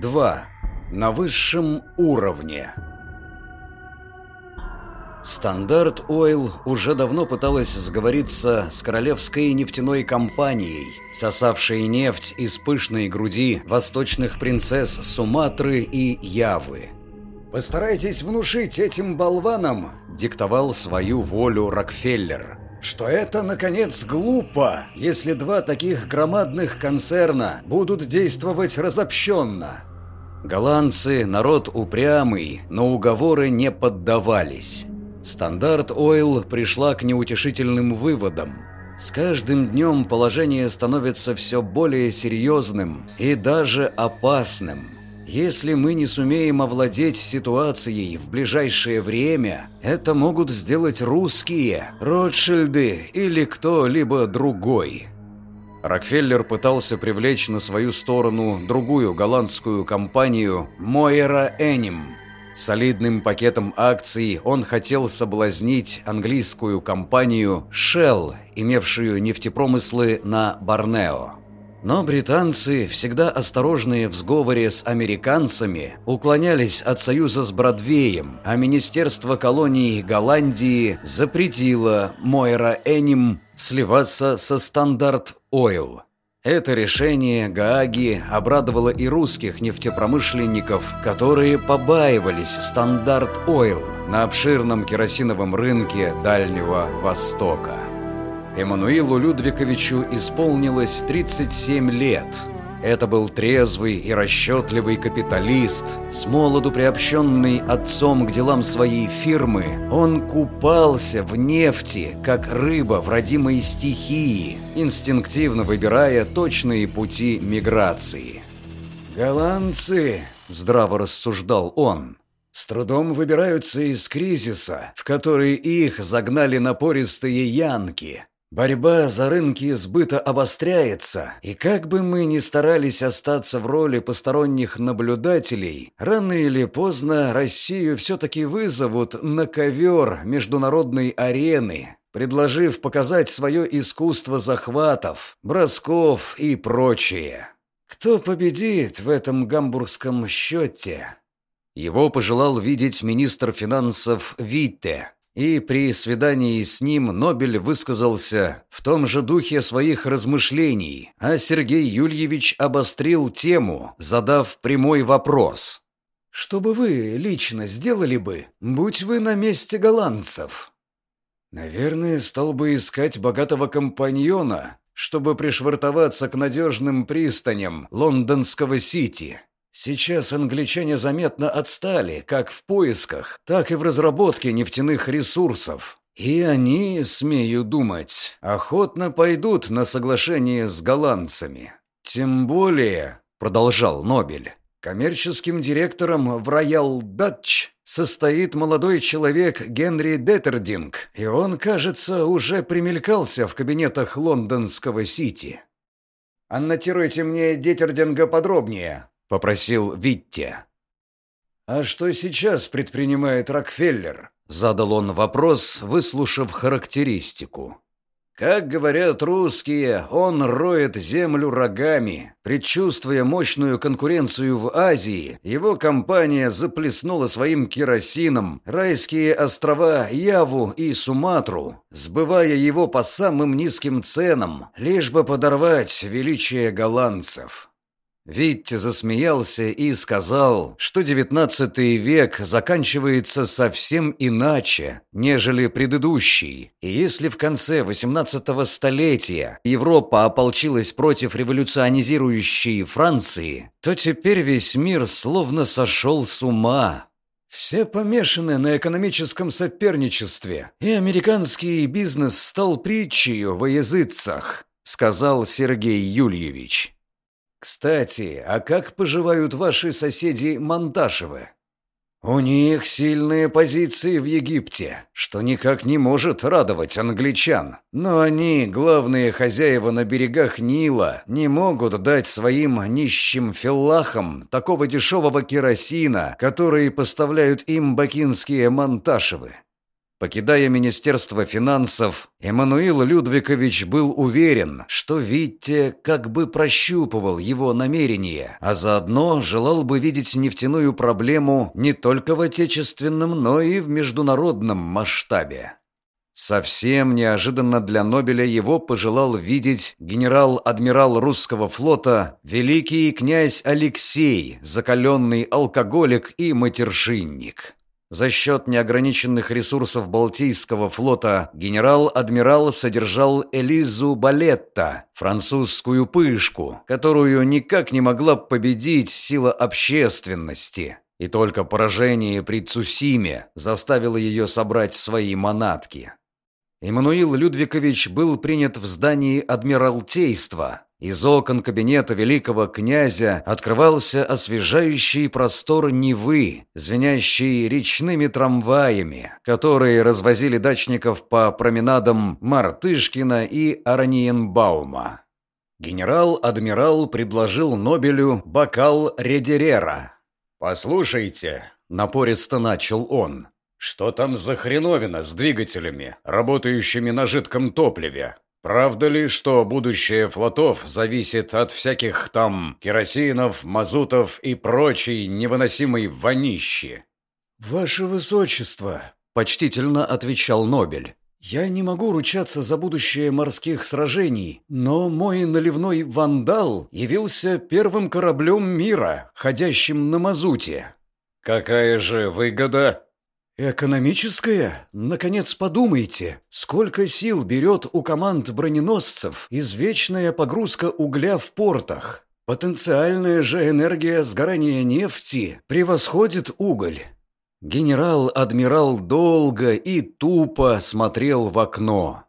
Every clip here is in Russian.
2. На высшем уровне. Стандарт Ойл уже давно пыталась сговориться с королевской нефтяной компанией, сосавшей нефть из пышной груди восточных принцесс Суматры и Явы. «Постарайтесь внушить этим болванам», – диктовал свою волю Рокфеллер, что это, наконец, глупо, если два таких громадных концерна будут действовать разобщенно. Голландцы – народ упрямый, на уговоры не поддавались. Стандарт Ойл пришла к неутешительным выводам. С каждым днем положение становится все более серьезным и даже опасным. Если мы не сумеем овладеть ситуацией в ближайшее время, это могут сделать русские, Ротшильды или кто-либо другой. Рокфеллер пытался привлечь на свою сторону другую голландскую компанию Мойера Эним. Солидным пакетом акций он хотел соблазнить английскую компанию Shell, имевшую нефтепромыслы на Борнео. Но британцы, всегда осторожные в сговоре с американцами, уклонялись от союза с Бродвеем, а Министерство колоний Голландии запретило Мойра Эним сливаться со Стандарт Ойл. Это решение Гааги обрадовало и русских нефтепромышленников, которые побаивались Стандарт Ойл на обширном керосиновом рынке Дальнего Востока. Эммануилу Людвиковичу исполнилось 37 лет. Это был трезвый и расчетливый капиталист, смолоду приобщенный отцом к делам своей фирмы. Он купался в нефти, как рыба в родимой стихии, инстинктивно выбирая точные пути миграции. «Голландцы», – здраво рассуждал он, – «с трудом выбираются из кризиса, в который их загнали напористые янки». Борьба за рынки сбыта обостряется, и как бы мы ни старались остаться в роли посторонних наблюдателей, рано или поздно Россию все-таки вызовут на ковер международной арены, предложив показать свое искусство захватов, бросков и прочее. Кто победит в этом гамбургском счете? Его пожелал видеть министр финансов Витте, и при свидании с ним Нобель высказался в том же духе своих размышлений, а Сергей Юльевич обострил тему, задав прямой вопрос. «Что бы вы лично сделали бы, будь вы на месте голландцев?» «Наверное, стал бы искать богатого компаньона, чтобы пришвартоваться к надежным пристаням лондонского Сити», Сейчас англичане заметно отстали как в поисках, так и в разработке нефтяных ресурсов. И они, смею думать, охотно пойдут на соглашение с голландцами. Тем более, продолжал Нобель, коммерческим директором в Royal Dutch состоит молодой человек Генри Деттердинг, и он, кажется, уже примелькался в кабинетах лондонского Сити. «Аннотируйте мне Деттердинга подробнее», – попросил Витте. «А что сейчас предпринимает Рокфеллер?» – задал он вопрос, выслушав характеристику. Как говорят русские, он роет землю рогами. Предчувствуя мощную конкуренцию в Азии, его компания заплеснула своим керосином райские острова Яву и Суматру, сбывая его по самым низким ценам, лишь бы подорвать величие голландцев. Витте засмеялся и сказал, что девятнадцатый век заканчивается совсем иначе, нежели предыдущий. И если в конце восемнадцатого столетия Европа ополчилась против революционизирующей Франции, то теперь весь мир словно сошел с ума. Все помешаны на экономическом соперничестве, и американский бизнес стал притчей во языцах, сказал Сергей Юльевич. Кстати, а как поживают ваши соседи Монташевы? У них сильные позиции в Египте, что никак не может радовать англичан. Но они, главные хозяева на берегах Нила, не могут дать своим нищим филлахам такого дешевого керосина, который поставляют им бакинские Монташевы. Покидая Министерство финансов, Эммануил Людвикович был уверен, что Витте как бы прощупывал его намерения, а заодно желал бы видеть нефтяную проблему не только в отечественном, но и в международном масштабе. Совсем неожиданно для Нобеля его пожелал видеть генерал-адмирал русского флота великий князь Алексей, закаленный алкоголик и матершинник. За счет неограниченных ресурсов Балтийского флота генерал-адмирал содержал Элизу Балетта, французскую пышку, которую никак не могла победить сила общественности. И только поражение при Цусиме заставило ее собрать свои манатки. Иммануил Людвикович был принят в здании Адмиралтейства, из окон кабинета великого князя открывался освежающий простор Невы, звенящий речными трамваями, которые развозили дачников по променадам Мартышкина и Араниенбаума. Генерал-адмирал предложил Нобелю бокал редерера. «Послушайте», — напористо начал он, — «что там за хреновина с двигателями, работающими на жидком топливе? Правда ли, что будущее флотов зависит от всяких там керосинов, мазутов и прочей невыносимой вонищи? «Ваше Высочество», — почтительно отвечал Нобель, — «я не могу ручаться за будущее морских сражений, но мой наливной «Вандал» явился первым кораблем мира, ходящим на мазуте». «Какая же выгода?» Экономическое? Наконец подумайте, сколько сил берет у команд броненосцев извечная погрузка угля в портах. Потенциальная же энергия сгорания нефти превосходит уголь. Генерал-адмирал долго и тупо смотрел в окно.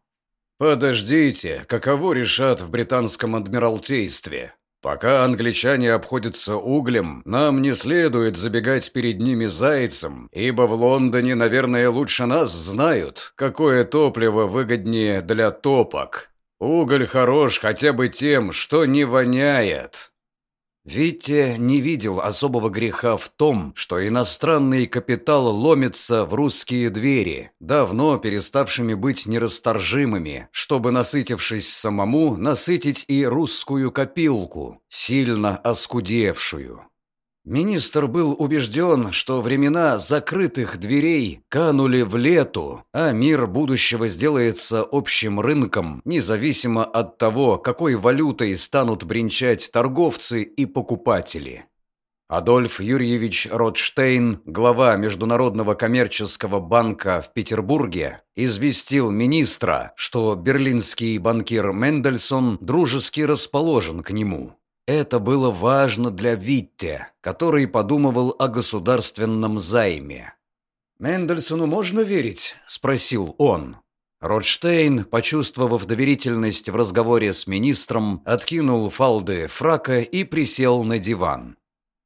«Подождите, каково решат в британском адмиралтействе?» Пока англичане обходятся углем, нам не следует забегать перед ними зайцем, ибо в Лондоне, наверное, лучше нас знают, какое топливо выгоднее для топок. Уголь хорош хотя бы тем, что не воняет. Витте не видел особого греха в том, что иностранный капитал ломится в русские двери, давно переставшими быть нерасторжимыми, чтобы, насытившись самому, насытить и русскую копилку, сильно оскудевшую. Министр был убежден, что времена закрытых дверей канули в лету, а мир будущего сделается общим рынком, независимо от того, какой валютой станут бренчать торговцы и покупатели. Адольф Юрьевич Ротштейн, глава Международного коммерческого банка в Петербурге, известил министра, что берлинский банкир Мендельсон дружески расположен к нему. Это было важно для Витте, который подумывал о государственном займе. «Мендельсону можно верить?» – спросил он. Ротштейн, почувствовав доверительность в разговоре с министром, откинул фалды фрака и присел на диван.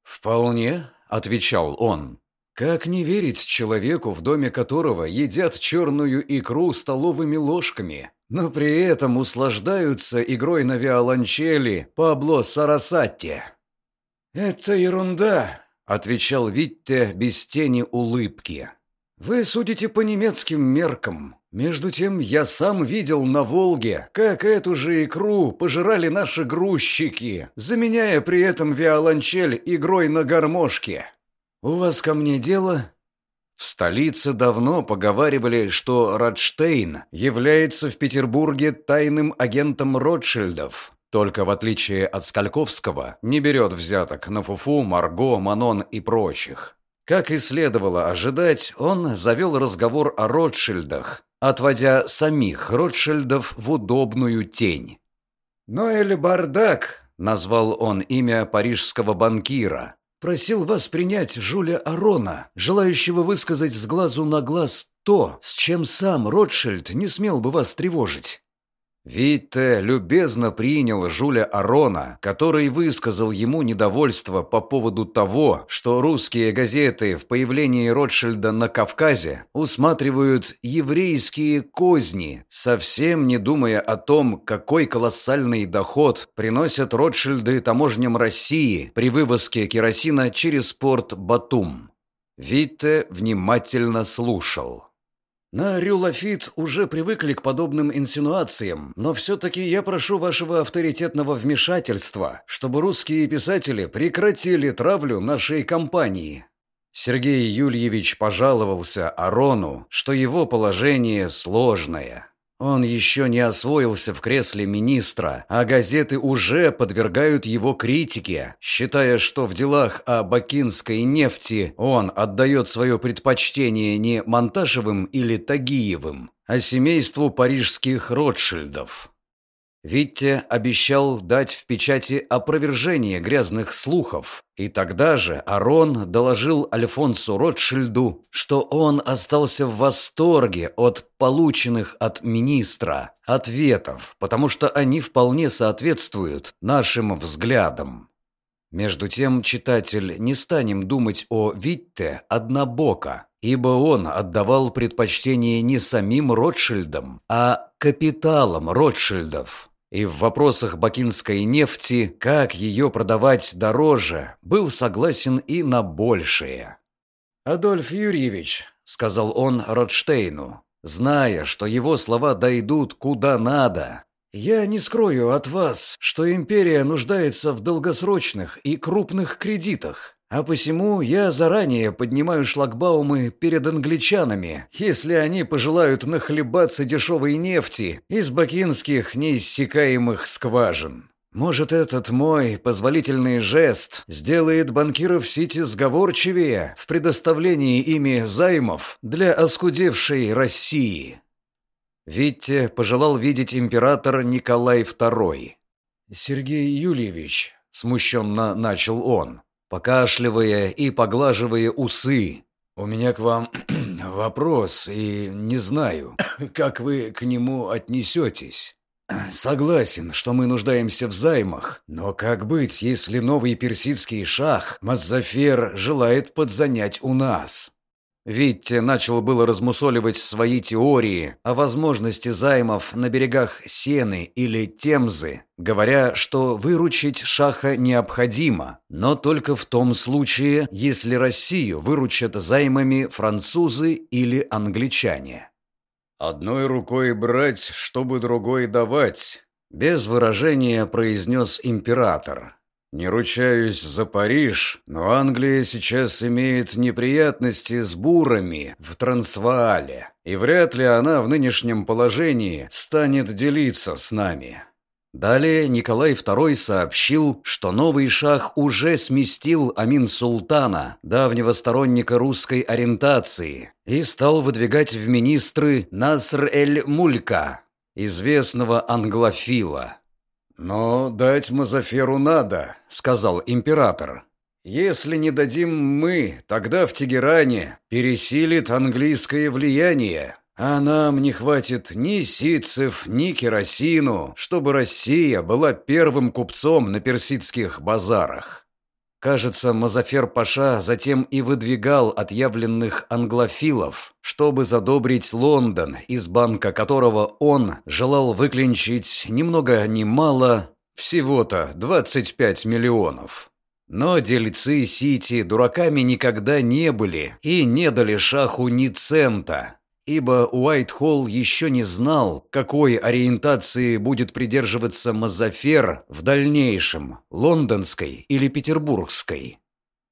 «Вполне», – отвечал он. «Как не верить человеку, в доме которого едят черную икру столовыми ложками, но при этом услаждаются игрой на виолончели Пабло Сарасатти. «Это ерунда», — отвечал Витте без тени улыбки. «Вы судите по немецким меркам. Между тем, я сам видел на Волге, как эту же икру пожирали наши грузчики, заменяя при этом виолончель игрой на гармошке. У вас ко мне дело?» В столице давно поговаривали, что Радштейн является в Петербурге тайным агентом Ротшильдов. Только в отличие от Скальковского, не берет взяток на Фуфу, Марго, Манон и прочих. Как и следовало ожидать, он завел разговор о Ротшильдах, отводя самих Ротшильдов в удобную тень. «Ноэль Бардак», — назвал он имя парижского банкира, Просил вас принять Жуля Арона, желающего высказать с глазу на глаз то, с чем сам Ротшильд не смел бы вас тревожить. Витте любезно принял Жуля Арона, который высказал ему недовольство по поводу того, что русские газеты в появлении Ротшильда на Кавказе усматривают еврейские козни, совсем не думая о том, какой колоссальный доход приносят Ротшильды таможням России при вывозке керосина через порт Батум. Витте внимательно слушал. На Рюлафит уже привыкли к подобным инсинуациям, но все-таки я прошу вашего авторитетного вмешательства, чтобы русские писатели прекратили травлю нашей компании. Сергей Юльевич пожаловался Арону, что его положение сложное. Он еще не освоился в кресле министра, а газеты уже подвергают его критике, считая, что в делах о бакинской нефти он отдает свое предпочтение не Монташевым или Тагиевым, а семейству парижских Ротшильдов. Витте обещал дать в печати опровержение грязных слухов, и тогда же Арон доложил Альфонсу Ротшильду, что он остался в восторге от полученных от министра ответов, потому что они вполне соответствуют нашим взглядам. Между тем, читатель, не станем думать о Витте однобоко, ибо он отдавал предпочтение не самим Ротшильдам, а капиталам Ротшильдов. И в вопросах бакинской нефти, как ее продавать дороже, был согласен и на большее. «Адольф Юрьевич», — сказал он Ротштейну, зная, что его слова дойдут куда надо, «я не скрою от вас, что империя нуждается в долгосрочных и крупных кредитах. А посему я заранее поднимаю шлагбаумы перед англичанами, если они пожелают нахлебаться дешевой нефти из бакинских неиссякаемых скважин. Может, этот мой позволительный жест сделает банкиров Сити сговорчивее в предоставлении ими займов для оскудевшей России. Витте пожелал видеть император Николай II. «Сергей Юльевич», — смущенно начал он, — покашливая и поглаживая усы. «У меня к вам вопрос, и не знаю, как вы к нему отнесетесь. Согласен, что мы нуждаемся в займах, но как быть, если новый персидский шах Маззафер желает подзанять у нас? Витте начал было размусоливать свои теории о возможности займов на берегах Сены или Темзы, говоря, что выручить Шаха необходимо, но только в том случае, если Россию выручат займами французы или англичане. «Одной рукой брать, чтобы другой давать», – без выражения произнес император. Не ручаюсь за Париж, но Англия сейчас имеет неприятности с бурами в Трансваале, и вряд ли она в нынешнем положении станет делиться с нами. Далее Николай II сообщил, что новый шах уже сместил Амин Султана, давнего сторонника русской ориентации, и стал выдвигать в министры Наср-эль-Мулька, известного англофила. «Но дать Мазаферу надо», — сказал император. «Если не дадим мы, тогда в Тегеране пересилит английское влияние, а нам не хватит ни ситцев, ни керосину, чтобы Россия была первым купцом на персидских базарах». Кажется, Мазафер Паша затем и выдвигал отъявленных англофилов, чтобы задобрить Лондон, из банка которого он желал выклинчить ни много ни мало, всего-то 25 миллионов. Но дельцы Сити дураками никогда не были и не дали шаху ни цента, ибо Уайтхолл еще не знал, какой ориентации будет придерживаться Мазафер в дальнейшем, лондонской или петербургской.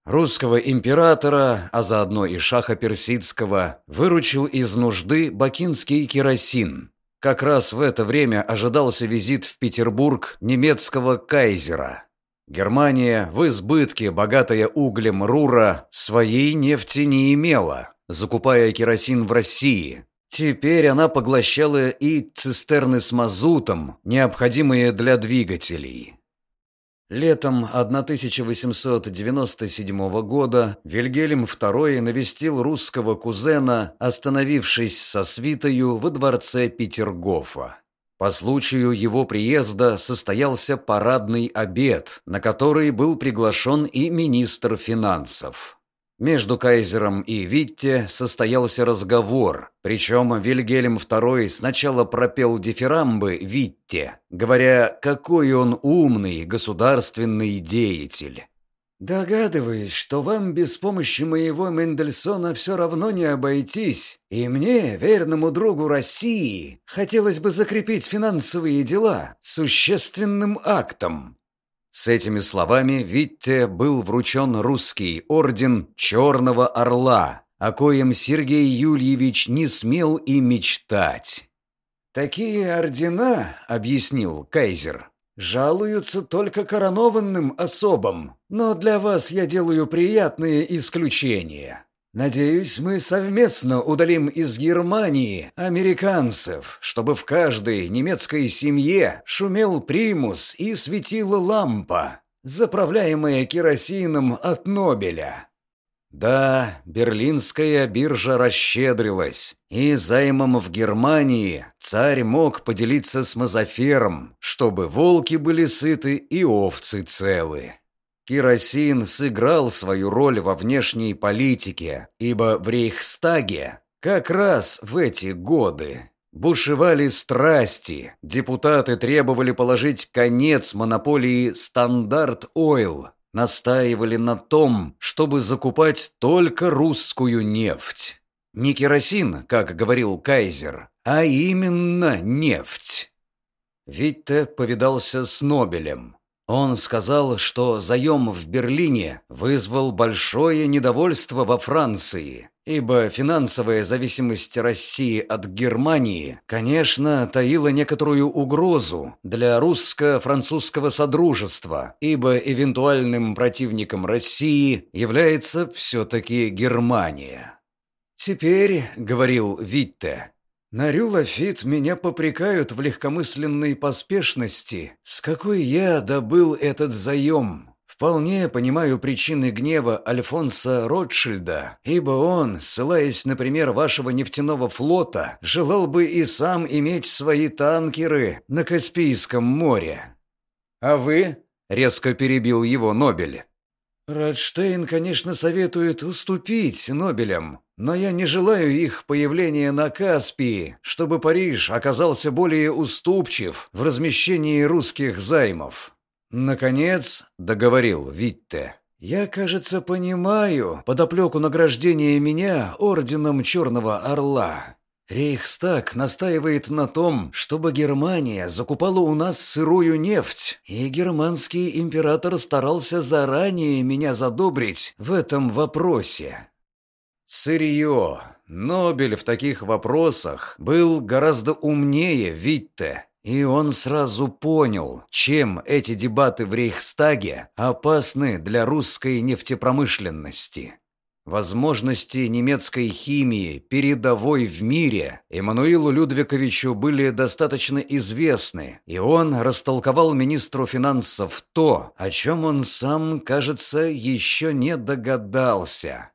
Русского императора, а заодно и шаха персидского, выручил из нужды бакинский керосин. Как раз в это время ожидался визит в Петербург немецкого кайзера. Германия в избытке, богатая углем Рура, своей нефти не имела, закупая керосин в России. Теперь она поглощала и цистерны с мазутом, необходимые для двигателей. Летом 1897 года Вильгельм II навестил русского кузена, остановившись со свитою во дворце Петергофа. По случаю его приезда состоялся парадный обед, на который был приглашен и министр финансов. Между кайзером и Витте состоялся разговор, причем Вильгельм II сначала пропел дифирамбы Витте, говоря, какой он умный государственный деятель. «Догадываюсь, что вам без помощи моего Мендельсона все равно не обойтись, и мне, верному другу России, хотелось бы закрепить финансовые дела существенным актом». С этими словами Витте был вручен русский орден Черного Орла, о коем Сергей Юльевич не смел и мечтать. «Такие ордена, — объяснил кайзер, — жалуются только коронованным особам, но для вас я делаю приятные исключения. Надеюсь, мы совместно удалим из Германии американцев, чтобы в каждой немецкой семье шумел примус и светила лампа, заправляемая керосином от Нобеля». Да, берлинская биржа расщедрилась, и займом в Германии царь мог поделиться с Мазафером, чтобы волки были сыты и овцы целы. Керосин сыграл свою роль во внешней политике, ибо в Рейхстаге как раз в эти годы бушевали страсти, депутаты требовали положить конец монополии «Стандарт Ойл», настаивали на том, чтобы закупать только русскую нефть. Не керосин, как говорил Кайзер, а именно нефть. Витте повидался с Нобелем. Он сказал, что заем в Берлине вызвал большое недовольство во Франции, ибо финансовая зависимость России от Германии, конечно, таила некоторую угрозу для русско-французского содружества, ибо эвентуальным противником России является все-таки Германия. «Теперь, — говорил Витте, на Рюлафит меня попрекают в легкомысленной поспешности, с какой я добыл этот заем. Вполне понимаю причины гнева Альфонса Ротшильда, ибо он, ссылаясь на пример вашего нефтяного флота, желал бы и сам иметь свои танкеры на Каспийском море. А вы? Резко перебил его Нобель. Радштейн, конечно, советует уступить Нобелям, но я не желаю их появления на Каспии, чтобы Париж оказался более уступчив в размещении русских займов. Наконец, договорил Витте, я, кажется, понимаю подоплеку награждения меня орденом Черного Орла. Рейхстаг настаивает на том, чтобы Германия закупала у нас сырую нефть, и германский император старался заранее меня задобрить в этом вопросе. Сырье. Нобель в таких вопросах был гораздо умнее Витте, и он сразу понял, чем эти дебаты в Рейхстаге опасны для русской нефтепромышленности. Возможности немецкой химии, передовой в мире, Эммануилу Людвиковичу были достаточно известны, и он растолковал министру финансов то, о чем он сам, кажется, еще не догадался.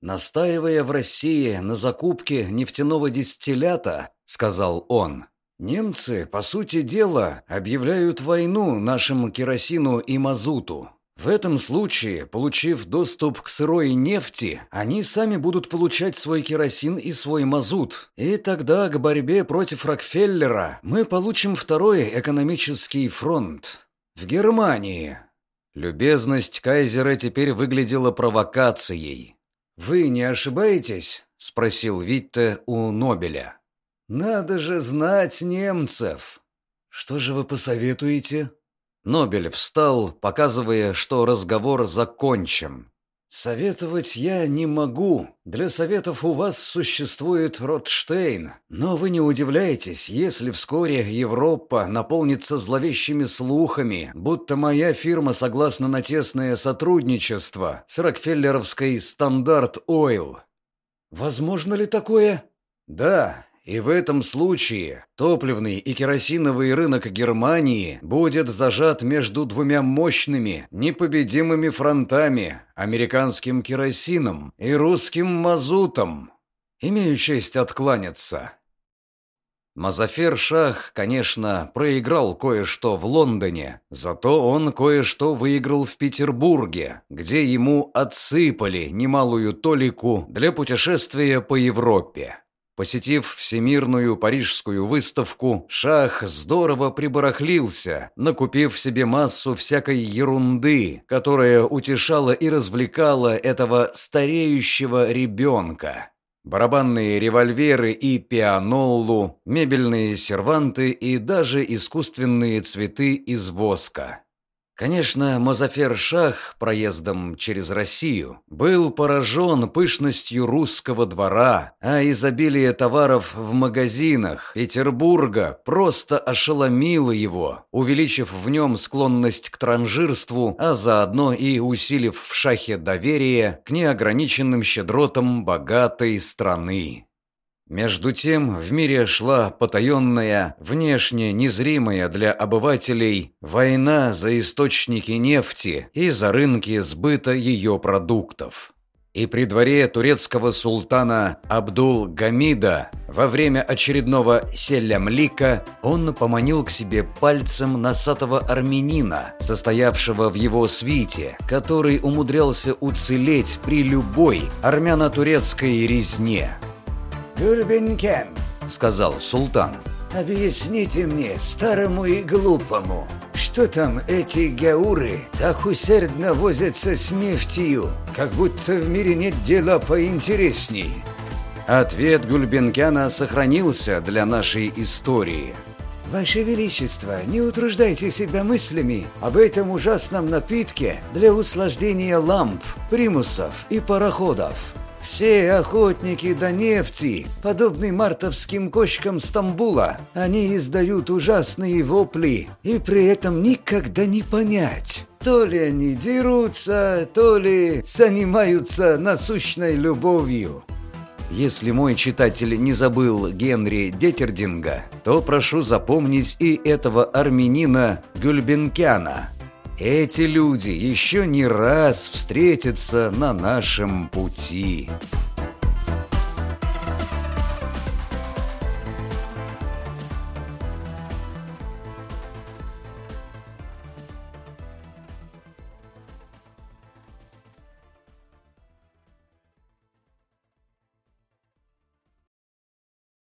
«Настаивая в России на закупке нефтяного дистиллята, — сказал он, — немцы, по сути дела, объявляют войну нашему керосину и мазуту. В этом случае, получив доступ к сырой нефти, они сами будут получать свой керосин и свой мазут. И тогда к борьбе против Рокфеллера мы получим второй экономический фронт. В Германии. Любезность кайзера теперь выглядела провокацией. «Вы не ошибаетесь?» – спросил Витте у Нобеля. «Надо же знать немцев!» «Что же вы посоветуете?» Нобель встал, показывая, что разговор закончен. «Советовать я не могу. Для советов у вас существует Ротштейн. Но вы не удивляйтесь, если вскоре Европа наполнится зловещими слухами, будто моя фирма согласна на тесное сотрудничество с Рокфеллеровской «Стандарт Ойл». Возможно ли такое? Да, и в этом случае топливный и керосиновый рынок Германии будет зажат между двумя мощными, непобедимыми фронтами – американским керосином и русским мазутом. Имею честь откланяться. Мазафер Шах, конечно, проиграл кое-что в Лондоне, зато он кое-что выиграл в Петербурге, где ему отсыпали немалую толику для путешествия по Европе. Посетив Всемирную Парижскую выставку, Шах здорово прибарахлился, накупив себе массу всякой ерунды, которая утешала и развлекала этого стареющего ребенка. Барабанные револьверы и пианоллу, мебельные серванты и даже искусственные цветы из воска. Конечно, Мазафер Шах проездом через Россию был поражен пышностью русского двора, а изобилие товаров в магазинах Петербурга просто ошеломило его, увеличив в нем склонность к транжирству, а заодно и усилив в Шахе доверие к неограниченным щедротам богатой страны. Между тем в мире шла потаенная, внешне незримая для обывателей война за источники нефти и за рынки сбыта ее продуктов. И при дворе турецкого султана Абдул-Гамида во время очередного селямлика он поманил к себе пальцем носатого армянина, состоявшего в его свите, который умудрялся уцелеть при любой армяно-турецкой резне – «Гурбенкем», — сказал султан. «Объясните мне, старому и глупому, что там эти гауры так усердно возятся с нефтью, как будто в мире нет дела поинтересней?» Ответ Гульбенкяна сохранился для нашей истории. «Ваше Величество, не утруждайте себя мыслями об этом ужасном напитке для услаждения ламп, примусов и пароходов. Все охотники до нефти, подобны мартовским кочкам Стамбула, они издают ужасные вопли, и при этом никогда не понять, то ли они дерутся, то ли занимаются насущной любовью. Если мой читатель не забыл Генри Детердинга, то прошу запомнить и этого армянина Гюльбенкяна – эти люди еще не раз встретятся на нашем пути.